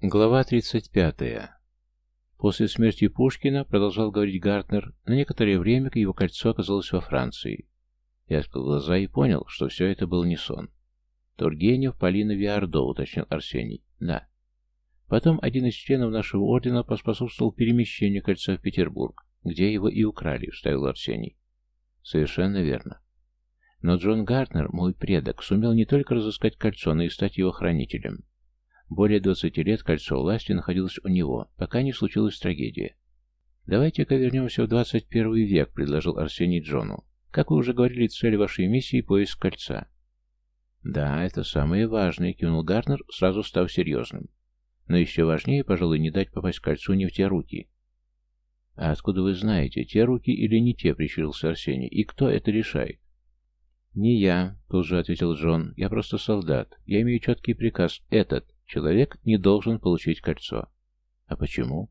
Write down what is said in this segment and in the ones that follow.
Глава 35. После смерти Пушкина, продолжал говорить Гартнер, на некоторое время его кольцо оказалось во Франции. Я открыл глаза и понял, что все это был не сон. Тургенев, Полина Виардо, уточнил Арсений. Да. Потом один из членов нашего ордена поспособствовал перемещению кольца в Петербург, где его и украли, вставил Арсений. Совершенно верно. Но Джон Гартнер, мой предок, сумел не только разыскать кольцо, но и стать его хранителем. Более двадцати лет кольцо власти находилось у него, пока не случилась трагедия. «Давайте-ка вернемся в двадцать первый век», — предложил Арсений Джону. «Как вы уже говорили, цель вашей миссии — поиск кольца». «Да, это самое важное», — кивнул Гарнер, сразу став серьезным. «Но еще важнее, пожалуй, не дать попасть кольцу не в те руки». «А откуда вы знаете, те руки или не те?» — прищурился Арсений. «И кто это решает?» «Не я», — тут же ответил Джон. «Я просто солдат. Я имею четкий приказ. Этот. Человек не должен получить кольцо. А почему?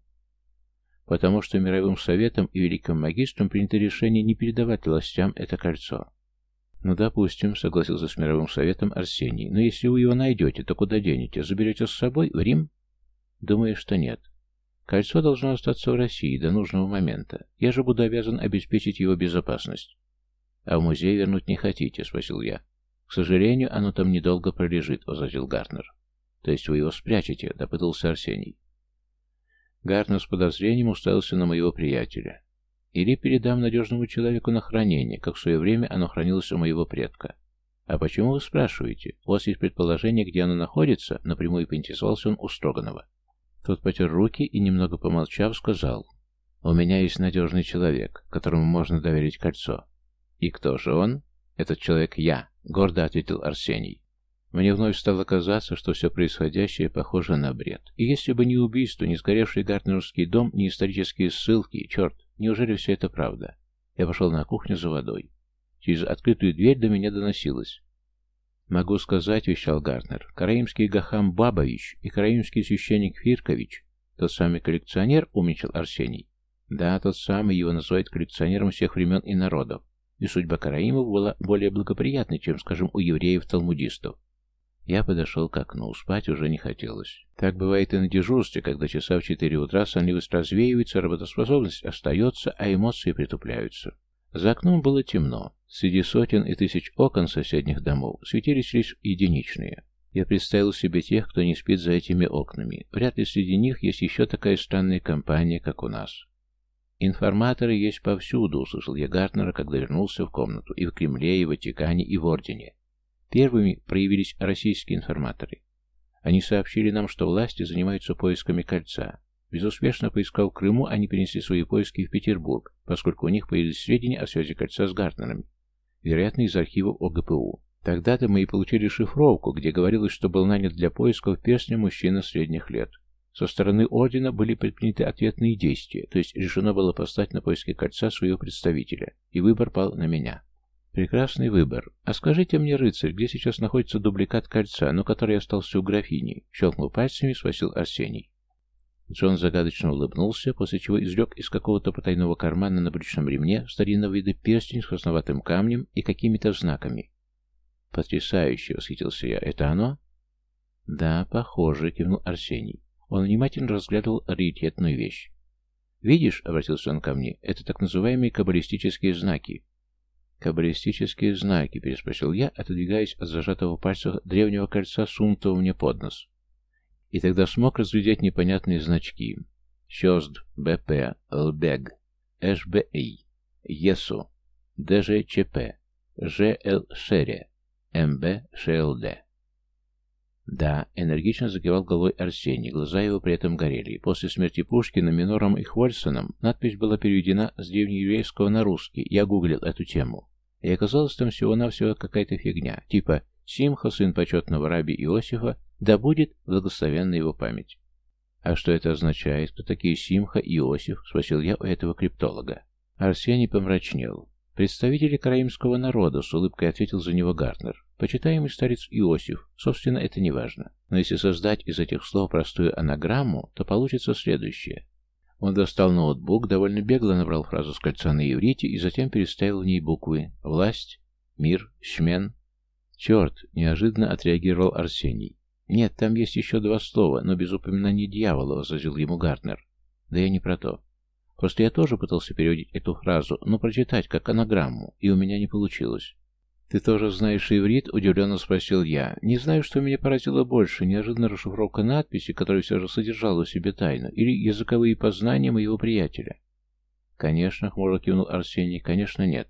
Потому что мировым советом и великим магистром принято решение не передавать властям это кольцо. Ну, допустим, согласился с мировым советом Арсений. Но если вы его найдете, то куда денете? Заберете с собой в Рим? Думаю, что нет. Кольцо должно остаться в России до нужного момента. Я же буду обязан обеспечить его безопасность. А в музей вернуть не хотите, спросил я. К сожалению, оно там недолго пролежит, возразил Гартнер. То есть вы его спрячете, допытался Арсений. Гартнер с подозрением уставился на моего приятеля. Или передам надежному человеку на хранение, как в свое время оно хранилось у моего предка. А почему вы спрашиваете? У вас есть предположение, где оно находится? Напрямую поинтересовался он у Строганова. Тот потер руки и, немного помолчав, сказал. У меня есть надежный человек, которому можно доверить кольцо. И кто же он? Этот человек я, гордо ответил Арсений. Мне вновь стало казаться, что все происходящее похоже на бред. И если бы не убийство, не сгоревший Гартнеровский дом, не исторические ссылки, черт, неужели все это правда? Я пошел на кухню за водой. Через открытую дверь до меня доносилось. «Могу сказать», — вещал Гартнер, — «караимский Гахам Бабович и караимский священник Фиркович, тот самый коллекционер, умничал Арсений. Да, тот самый, его называют коллекционером всех времен и народов. И судьба караимов была более благоприятной, чем, скажем, у евреев-талмудистов. Я подошел к окну. Спать уже не хотелось. Так бывает и на дежурстве, когда часа в четыре утра сонливость развеивается, работоспособность остается, а эмоции притупляются. За окном было темно. Среди сотен и тысяч окон соседних домов светились лишь единичные. Я представил себе тех, кто не спит за этими окнами. Вряд ли среди них есть еще такая странная компания, как у нас. «Информаторы есть повсюду», — услышал я Гартнера, когда вернулся в комнату, и в Кремле, и в Ватикане, и в Ордене. Первыми проявились российские информаторы. Они сообщили нам, что власти занимаются поисками кольца. Безуспешно поискав Крыму, они перенесли свои поиски в Петербург, поскольку у них появились сведения о связи кольца с Гартнерами, вероятно, из архивов ОГПУ. Тогда-то мы и получили шифровку, где говорилось, что был нанят для поисков перстня мужчина средних лет. Со стороны ордена были предприняты ответные действия, то есть решено было послать на поиски кольца своего представителя, и выбор пал на меня. Прекрасный выбор. А скажите мне, рыцарь, где сейчас находится дубликат кольца, но который остался у графини? Щелкнул пальцами, спросил Арсений. Джон загадочно улыбнулся, после чего извлек из какого-то потайного кармана на брючном ремне старинного вида перстень с красноватым камнем и какими-то знаками. «Потрясающе!» — восхитился я. «Это оно?» «Да, похоже», — кивнул Арсений. Он внимательно разглядывал раритетную вещь. «Видишь?» — обратился он ко мне. «Это так называемые каббалистические знаки. «Каббалистические знаки», — переспросил я, отодвигаясь от зажатого пальца древнего кольца, сунутого мне под нос. И тогда смог разглядеть непонятные значки. ЩОСД, БП, ЛБЕГ, ШБИ, ЕСУ, ДЖЧП, ЖЛ Шере, МБ ШЛД. Да, энергично закивал головой Арсений, глаза его при этом горели. После смерти Пушкина, Минором и Хвольсоном надпись была переведена с древнееврейского на русский. Я гуглил эту тему. И оказалось там всего-навсего какая-то фигня, типа «Симха, сын почетного раби Иосифа, да будет благословенна его память». «А что это означает? Кто такие Симха и Иосиф?» — спросил я у этого криптолога. Арсений помрачнел. «Представители караимского народа», — с улыбкой ответил за него Гартнер. «Почитаемый старец Иосиф. Собственно, это не важно. Но если создать из этих слов простую анаграмму, то получится следующее. Он достал ноутбук, довольно бегло набрал фразу с кольца на иврите и затем переставил в ней буквы «Власть», «Мир», «Шмен». «Черт!» — неожиданно отреагировал Арсений. «Нет, там есть еще два слова, но без упоминания дьявола», — возразил ему Гартнер. «Да я не про то. Просто я тоже пытался переводить эту фразу, но прочитать как анаграмму, и у меня не получилось». «Ты тоже знаешь иврит?» — удивленно спросил я. «Не знаю, что меня поразило больше, неожиданная расшифровка надписи, которая все же содержала в себе тайну, или языковые познания моего приятеля». «Конечно», — хмуро кивнул Арсений, — «конечно нет.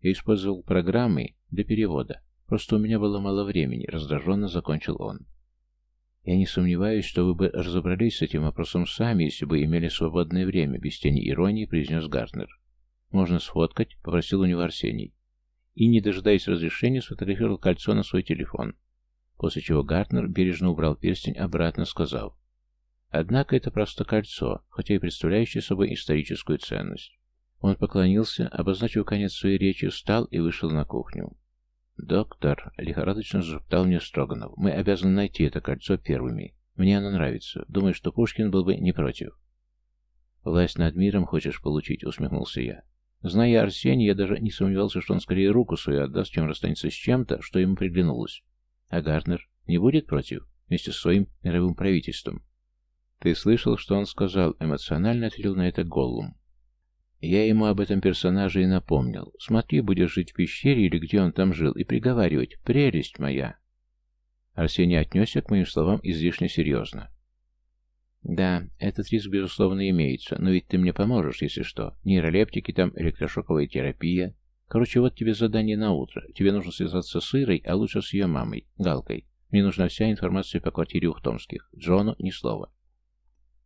Я использовал программы для перевода. Просто у меня было мало времени», — раздраженно закончил он. «Я не сомневаюсь, что вы бы разобрались с этим вопросом сами, если бы имели свободное время», — без тени иронии произнес Гартнер. «Можно сфоткать?» — попросил у него Арсений и, не дожидаясь разрешения, сфотографировал кольцо на свой телефон. После чего Гартнер бережно убрал перстень обратно, сказав, «Однако это просто кольцо, хотя и представляющее собой историческую ценность». Он поклонился, обозначив конец своей речи, встал и вышел на кухню. «Доктор», — лихорадочно зашептал мне Строганов, — «мы обязаны найти это кольцо первыми. Мне оно нравится. Думаю, что Пушкин был бы не против». «Власть над миром хочешь получить?» — усмехнулся я. Зная Арсения, я даже не сомневался, что он скорее руку свою отдаст, чем расстанется с чем-то, что ему приглянулось. А Гарднер не будет против, вместе со своим мировым правительством. «Ты слышал, что он сказал?» — эмоционально ответил на это Голлум. Я ему об этом персонаже и напомнил. Смотри, будешь жить в пещере или где он там жил, и приговаривать «Прелесть моя!» Арсений отнесся к моим словам излишне серьезно. Да, этот риск, безусловно, имеется, но ведь ты мне поможешь, если что. Нейролептики там, электрошоковая терапия. Короче, вот тебе задание на утро. Тебе нужно связаться с Ирой, а лучше с ее мамой, Галкой. Мне нужна вся информация по квартире Ухтомских. Джону ни слова.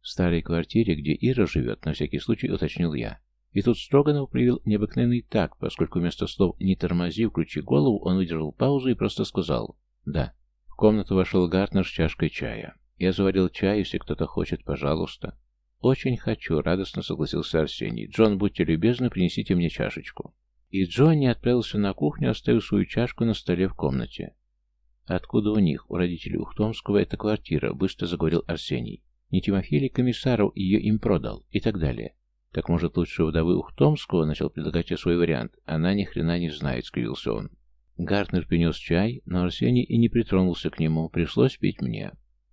В старой квартире, где Ира живет, на всякий случай уточнил я. И тут Строганов привел необыкновенный так, поскольку вместо слов «не тормози, включи голову», он выдержал паузу и просто сказал «да». В комнату вошел Гартнер с чашкой чая. Я заварил чай, если кто-то хочет, пожалуйста. Очень хочу, радостно согласился Арсений. Джон, будьте любезны, принесите мне чашечку. И Джонни отправился на кухню, оставив свою чашку на столе в комнате. Откуда у них, у родителей Ухтомского, эта квартира, быстро заговорил Арсений. Не Тимофей ли Комиссаров ее им продал, и так далее. Так может лучше вдовы Ухтомского, начал предлагать я свой вариант. Она ни хрена не знает, скривился он. Гартнер принес чай, но Арсений и не притронулся к нему, пришлось пить мне.